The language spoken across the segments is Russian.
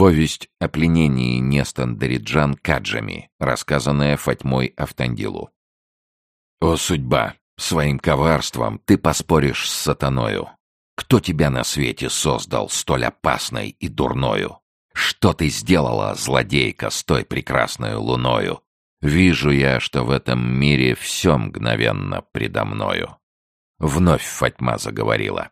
Повесть о пленении Нестандариджан Каджами, рассказанная Фатьмой Автандилу. «О судьба! Своим коварством ты поспоришь с сатаною. Кто тебя на свете создал столь опасной и дурною? Что ты сделала, злодейка, с той прекрасной луною? Вижу я, что в этом мире все мгновенно предо мною». Вновь Фатьма заговорила.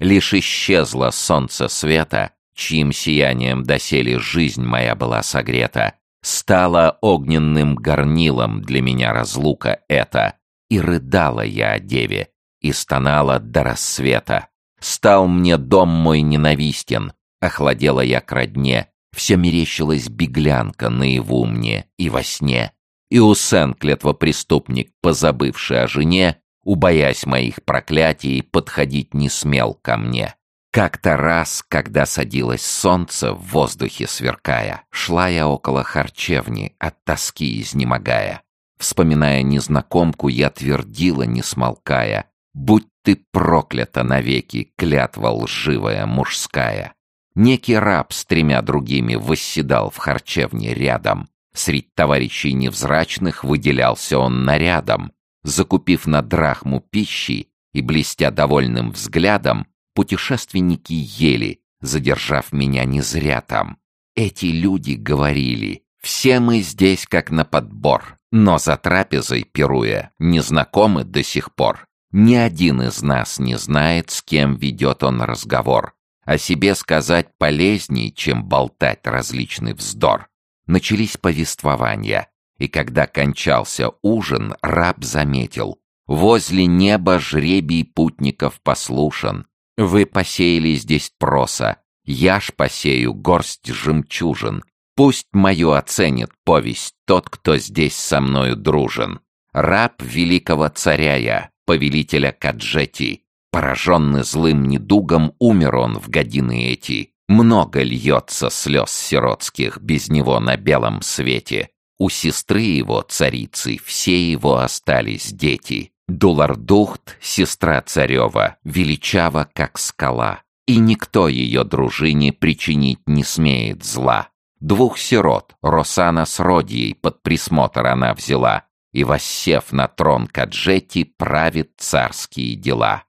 «Лишь исчезло солнце света, чьим сиянием доселе жизнь моя была согрета, стала огненным горнилом для меня разлука эта, и рыдала я о деве, и стонала до рассвета. Стал мне дом мой ненавистен, охладела я к родне, все мерещилась беглянка наяву мне и во сне. И Усен, клетвопреступник, позабывший о жене, убоясь моих проклятий, подходить не смел ко мне. Как-то раз, когда садилось солнце, в воздухе сверкая, шла я около харчевни, от тоски изнемогая. Вспоминая незнакомку, я твердила, не смолкая, «Будь ты проклята навеки, клятва лживая мужская!» Некий раб с тремя другими восседал в харчевне рядом. Средь товарищей невзрачных выделялся он нарядом. Закупив на драхму пищи и блестя довольным взглядом, Путешественники ели, задержав меня не зря там. Эти люди говорили, все мы здесь как на подбор, но за трапезой пируя, не знакомы до сих пор. Ни один из нас не знает, с кем ведет он разговор. О себе сказать полезней, чем болтать различный вздор. Начались повествования, и когда кончался ужин, раб заметил. Возле неба жребий путников послушан, вы посеяли здесь проса, я ж посею горсть жемчужин. Пусть мою оценит повесть тот, кто здесь со мною дружен. Раб великого царя я, повелителя Каджети. Пораженный злым недугом, умер он в годины эти. Много льется слез сиротских без него на белом свете. У сестры его, царицы, все его остались дети. Дулардухт, сестра царева, величава, как скала, и никто ее дружине причинить не смеет зла. Двух сирот, Росана с Родией, под присмотр она взяла, и, воссев на трон Каджети, правит царские дела.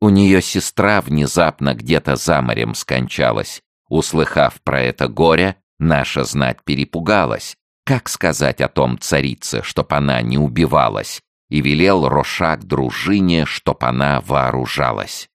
У нее сестра внезапно где-то за морем скончалась. Услыхав про это горе, наша знать перепугалась. Как сказать о том царице, чтоб она не убивалась? И велел Рошак дружине, чтоб она вооружалась.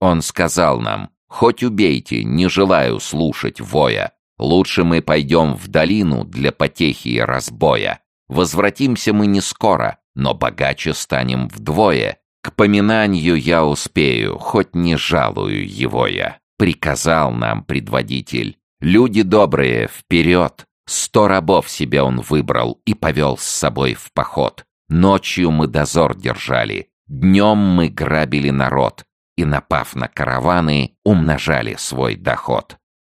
Он сказал нам, хоть убейте, не желаю слушать воя, лучше мы пойдем в долину для потехи и разбоя. Возвратимся мы не скоро, но богаче станем вдвое. К поминанию я успею, хоть не жалую его я. Приказал нам предводитель. Люди добрые, вперед! Сто рабов себе он выбрал и повел с собой в поход. Ночью мы дозор держали, днем мы грабили народ и, напав на караваны, умножали свой доход.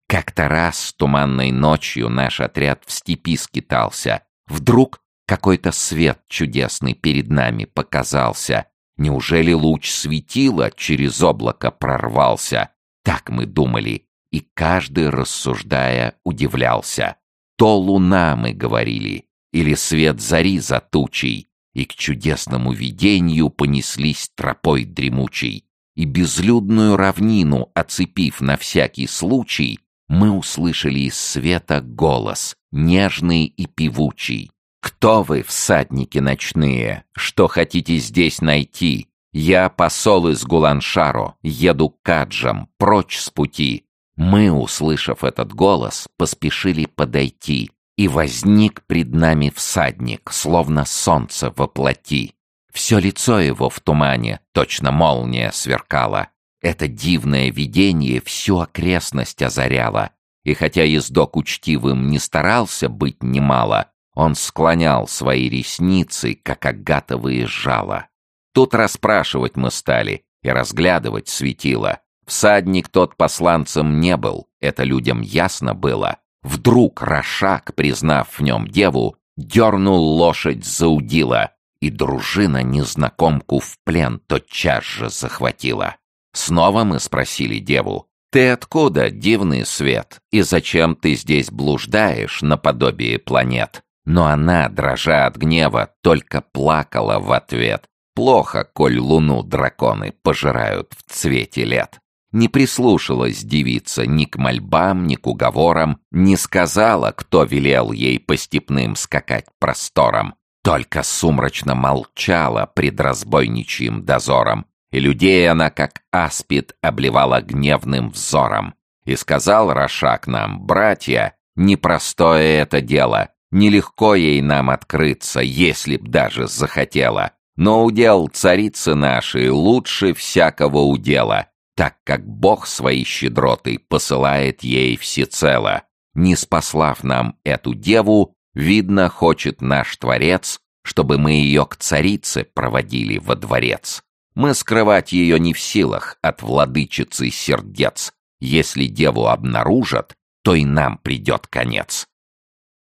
Как-то раз туманной ночью наш отряд в степи скитался. Вдруг какой-то свет чудесный перед нами показался. Неужели луч светила через облако прорвался? Так мы думали, и каждый, рассуждая, удивлялся. То луна, мы говорили, или свет зари за тучей, и к чудесному видению понеслись тропой дремучей, и безлюдную равнину, оцепив на всякий случай, мы услышали из света голос, нежный и певучий. «Кто вы, всадники ночные? Что хотите здесь найти? Я посол из Гуланшаро, еду к Каджам, прочь с пути». Мы, услышав этот голос, поспешили подойти, и возник пред нами всадник, словно солнце воплоти. Все лицо его в тумане, точно молния сверкала. Это дивное видение всю окрестность озаряло. И хотя ездок учтивым не старался быть немало, он склонял свои ресницы, как агатовые жало. Тут расспрашивать мы стали и разглядывать светило. Всадник тот посланцем не был, это людям ясно было. Вдруг Рошак, признав в нем деву, дернул лошадь за удила, и дружина незнакомку в плен тотчас же захватила. Снова мы спросили деву, «Ты откуда, дивный свет? И зачем ты здесь блуждаешь наподобие планет?» Но она, дрожа от гнева, только плакала в ответ. Плохо, коль луну драконы пожирают в цвете лет. Не прислушалась девица ни к мольбам, ни к уговорам, не сказала, кто велел ей по степным скакать просторам. Только сумрачно молчала пред разбойничьим дозором, и людей она, как аспид, обливала гневным взором. И сказал Рошак нам, братья, непростое это дело, Нелегко ей нам открыться, если б даже захотела. Но удел царицы нашей лучше всякого удела, так как Бог свои щедроты посылает ей всецело. Не спаслав нам эту деву, видно, хочет наш Творец, чтобы мы ее к царице проводили во дворец. Мы скрывать ее не в силах от владычицы сердец. Если деву обнаружат, то и нам придет конец.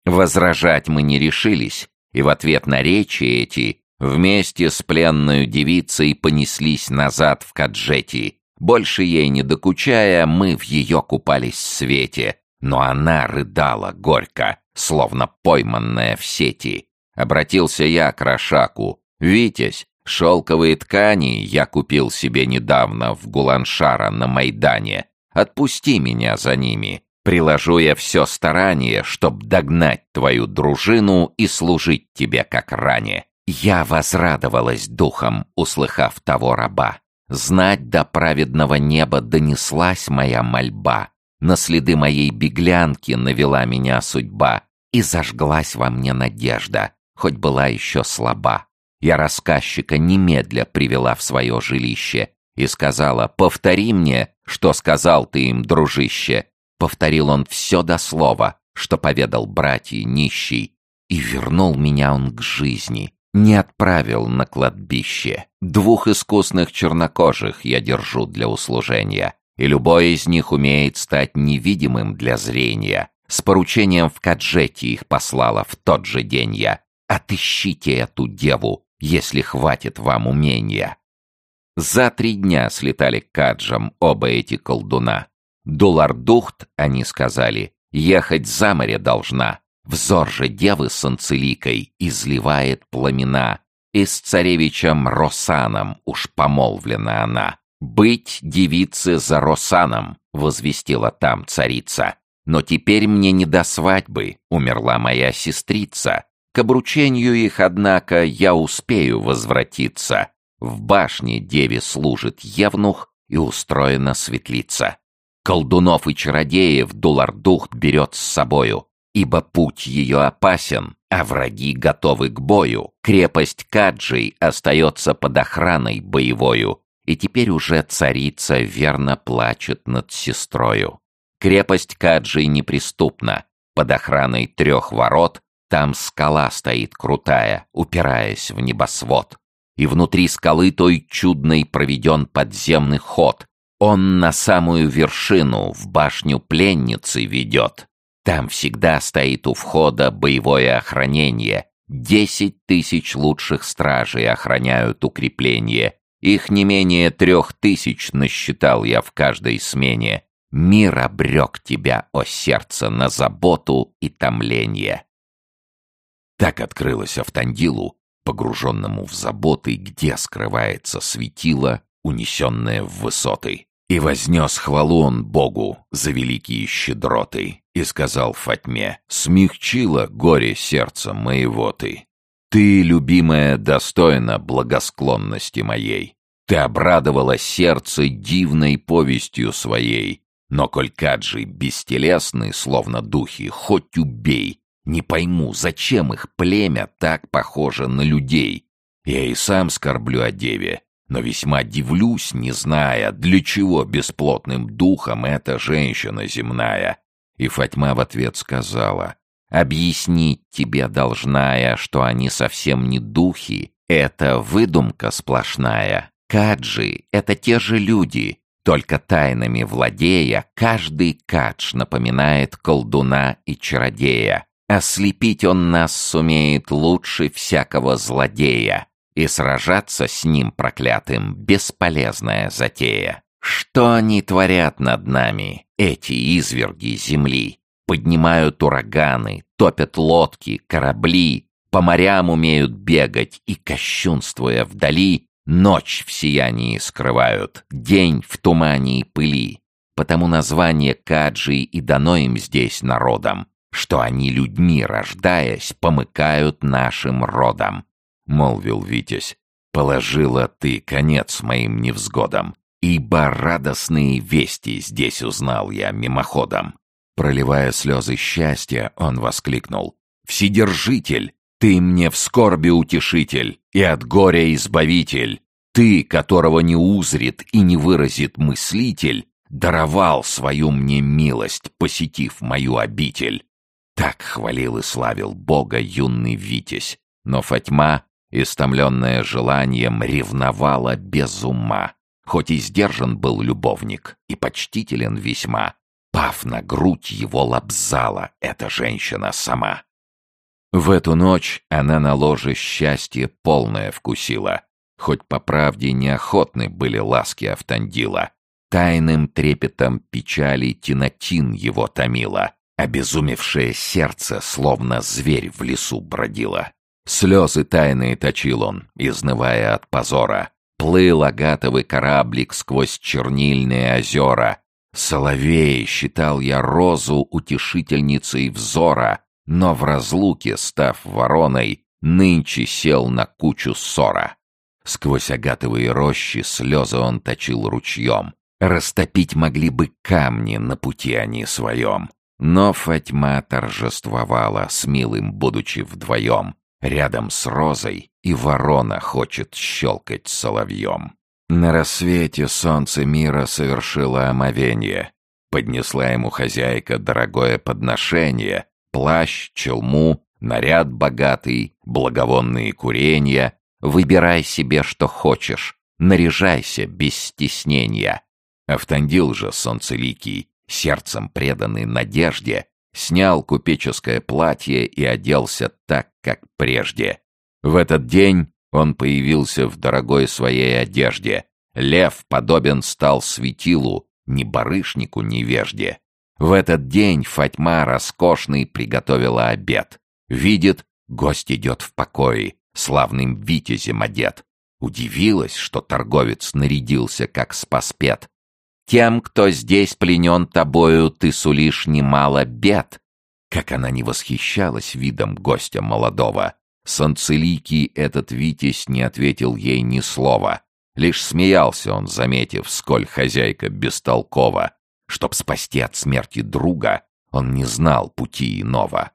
Возражать мы не решились, и в ответ на речи эти вместе с пленной девицей понеслись назад в Каджети. Больше ей не докучая, мы в ее купались в свете, но она рыдала горько, словно пойманная в сети. Обратился я к Рошаку. «Витязь, шелковые ткани я купил себе недавно в Гуланшара на Майдане. Отпусти меня за ними. Приложу я все старание, чтоб догнать твою дружину и служить тебе как ранее. Я возрадовалась духом, услыхав того раба. Знать до праведного неба донеслась моя мольба. На следы моей беглянки навела меня судьба, и зажглась во мне надежда, хоть была еще слаба. Я рассказчика немедля привела в свое жилище и сказала, повтори мне, что сказал ты им, дружище, Повторил он все до слова, что поведал братья нищий, и вернул меня он к жизни. Не отправил на кладбище. Двух искусных чернокожих я держу для услужения, и любой из них умеет стать невидимым для зрения. С поручением в Каджете их послала в тот же день я. Отыщите эту деву, если хватит вам умения. За три дня слетали к Каджам оба эти колдуна. Дулардухт, они сказали, ехать за море должна. Взор же девы с анцеликой изливает пламена, и с царевичем Росаном уж помолвлена она. «Быть девице за Росаном», — возвестила там царица. «Но теперь мне не до свадьбы, умерла моя сестрица. К обручению их, однако, я успею возвратиться. В башне деве служит евнух и устроена светлица. Колдунов и чародеев Дулардухт берет с собою, ибо путь ее опасен, а враги готовы к бою. Крепость Каджей остается под охраной боевою, и теперь уже царица верно плачет над сестрою. Крепость Каджей неприступна, под охраной трех ворот там скала стоит крутая, упираясь в небосвод. И внутри скалы той чудной проведен подземный ход, он на самую вершину, в башню пленницы ведет. Там всегда стоит у входа боевое охранение. Десять тысяч лучших стражей охраняют укрепление. Их не менее трех тысяч насчитал я в каждой смене. Мир обрек тебя, о сердце, на заботу и томление. Так открылось Автандилу, погруженному в заботы, где скрывается светило, унесенное в высоты. И вознес хвалу он Богу за великие щедроты, и сказал Фатьме, «Смягчила горе сердца моего ты. Ты, любимая, достойна благосклонности моей. Ты обрадовала сердце дивной повестью своей, но коль каджи бестелесны, словно духи, хоть убей, не пойму, зачем их племя так похоже на людей. Я и сам скорблю о деве, но весьма дивлюсь, не зная, для чего бесплотным духом эта женщина земная. И Фатьма в ответ сказала, «Объяснить тебе должна я, что они совсем не духи, это выдумка сплошная. Каджи — это те же люди, только тайнами владея, каждый кадж напоминает колдуна и чародея. Ослепить он нас сумеет лучше всякого злодея и сражаться с ним проклятым — бесполезная затея. Что они творят над нами, эти изверги земли? Поднимают ураганы, топят лодки, корабли, по морям умеют бегать и, кощунствуя вдали, ночь в сиянии скрывают, день в тумане и пыли. Потому название Каджи и дано им здесь народом, что они людьми, рождаясь, помыкают нашим родом. Молвил Витязь, положила ты конец моим невзгодам, ибо радостные вести здесь узнал я мимоходом. Проливая слезы счастья, он воскликнул. «Вседержитель! Ты мне в скорби утешитель и от горя избавитель! Ты, которого не узрит и не выразит мыслитель, даровал свою мне милость, посетив мою обитель!» Так хвалил и славил Бога юный Витязь, но Фатьма, истомленная желанием, ревновала без ума. Хоть и сдержан был любовник и почтителен весьма, Пав на грудь его лобзала эта женщина сама. В эту ночь она на ложе счастье полное вкусила, хоть по правде неохотны были ласки Автандила. Тайным трепетом печали Тинатин его томила, обезумевшее сердце, словно зверь в лесу бродило. Слезы тайные точил он, изнывая от позора. Плыл агатовый кораблик сквозь чернильные озера, Соловей считал я розу утешительницей взора, но в разлуке, став вороной, нынче сел на кучу ссора. Сквозь агатовые рощи слезы он точил ручьем. Растопить могли бы камни на пути они своем. Но Фатьма торжествовала, с милым будучи вдвоем. Рядом с розой и ворона хочет щелкать соловьем. На рассвете солнце мира совершило омовение. Поднесла ему хозяйка дорогое подношение, плащ, челму, наряд богатый, благовонные куренья. Выбирай себе, что хочешь, наряжайся без стеснения. Автандил же солнцеликий, сердцем преданный надежде, снял купеческое платье и оделся так, как прежде. В этот день он появился в дорогой своей одежде. Лев подобен стал светилу, ни барышнику, ни вежде. В этот день Фатьма роскошный приготовила обед. Видит, гость идет в покое, славным витязем одет. Удивилась, что торговец нарядился, как спаспет. Тем, кто здесь пленен тобою, ты сулишь немало бед. Как она не восхищалась видом гостя молодого, Санцеликий этот Витязь не ответил ей ни слова. Лишь смеялся он, заметив, сколь хозяйка бестолкова. Чтоб спасти от смерти друга, он не знал пути иного.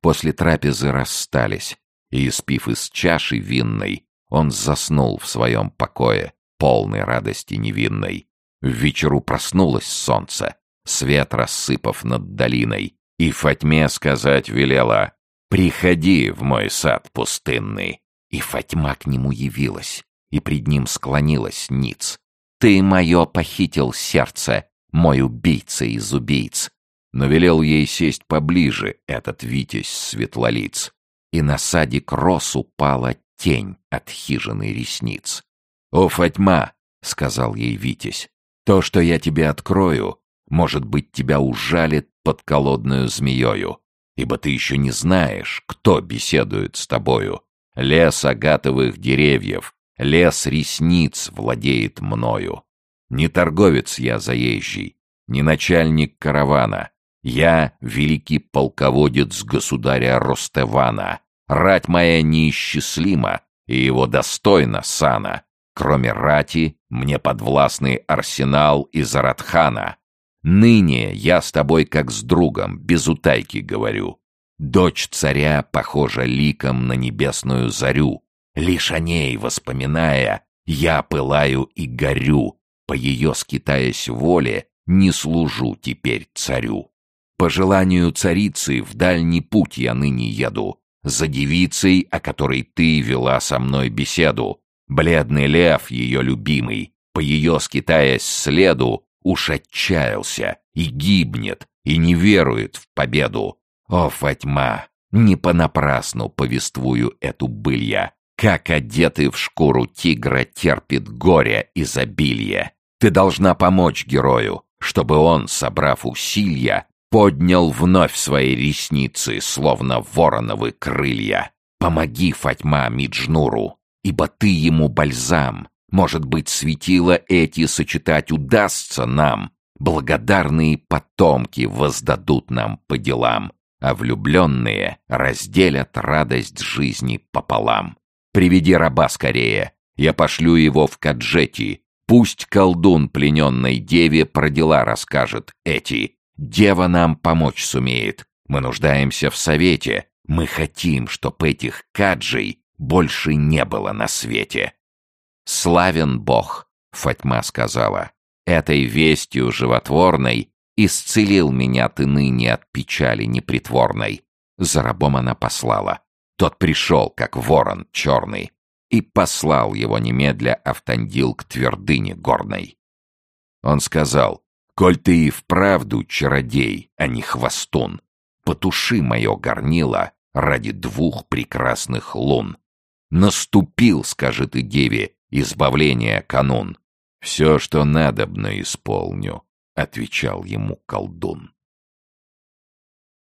После трапезы расстались, и, испив из чаши винной, он заснул в своем покое, полной радости невинной. В вечеру проснулось солнце, свет рассыпав над долиной, и Фатьме сказать велела «Приходи в мой сад пустынный». И Фатьма к нему явилась, и пред ним склонилась ниц. «Ты мое похитил сердце, мой убийца из убийц». Но велел ей сесть поближе этот Витязь светлолиц. И на садик рос упала тень от хижины ресниц. «О, Фатьма!» — сказал ей Витязь. «То, что я тебе открою, может быть, тебя ужалит под колодную змеёю ибо ты еще не знаешь, кто беседует с тобою. Лес агатовых деревьев, лес ресниц владеет мною. Не торговец я заезжий, не начальник каравана. Я великий полководец государя Ростевана. Рать моя неисчислима, и его достойна сана. Кроме рати, мне подвластный арсенал из Аратхана. Ныне я с тобой как с другом, без утайки говорю. Дочь царя похожа ликом на небесную зарю. Лишь о ней воспоминая, я пылаю и горю. По ее скитаясь воле, не служу теперь царю. По желанию царицы в дальний путь я ныне еду. За девицей, о которой ты вела со мной беседу. Бледный лев, ее любимый, по ее скитаясь следу, уж отчаялся и гибнет, и не верует в победу. О, Фатьма, не понапрасну повествую эту былья, как одетый в шкуру тигра терпит горе изобилие. Ты должна помочь герою, чтобы он, собрав усилия, поднял вновь свои ресницы, словно вороновы крылья. Помоги, Фатьма, Миджнуру, ибо ты ему бальзам. Может быть, светило эти сочетать удастся нам. Благодарные потомки воздадут нам по делам, а влюбленные разделят радость жизни пополам. Приведи раба скорее, я пошлю его в Каджети. Пусть колдун плененной деве про дела расскажет эти. Дева нам помочь сумеет. Мы нуждаемся в совете. Мы хотим, чтоб этих каджей больше не было на свете. «Славен Бог», — Фатьма сказала, — «этой вестью животворной исцелил меня ты ныне от печали непритворной». За рабом она послала. Тот пришел, как ворон черный, и послал его немедля Автандил к твердыне горной. Он сказал, «Коль ты и вправду чародей, а не хвостун, потуши мое горнило ради двух прекрасных лун. Наступил, скажи ты деве, избавление канун. Все, что надобно, исполню, — отвечал ему колдун.